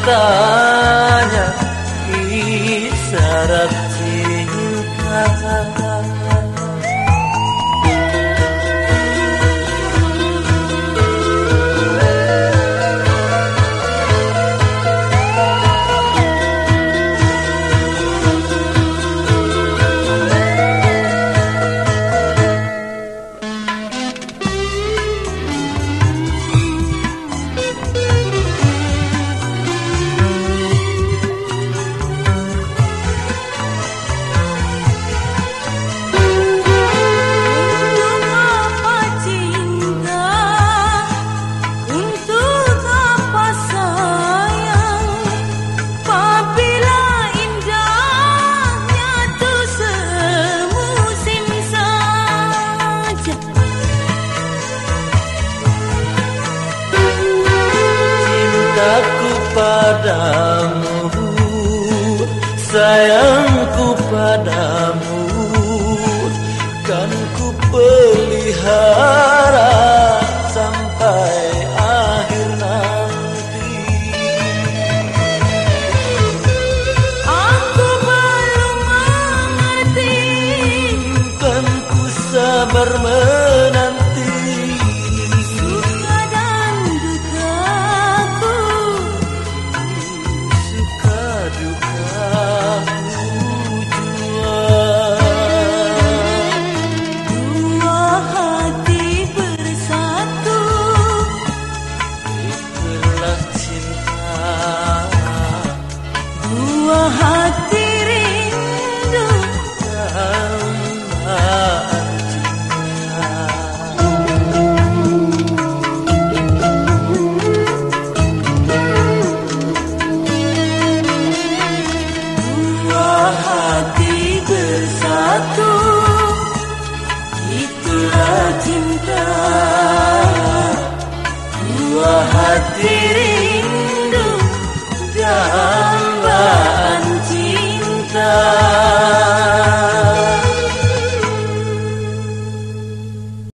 tanya isyarat cinta cintaku padamu Sayangku padamu. Kan ku pelihara bersatu Itulah cinta Dua hati rindu Dambaan cinta.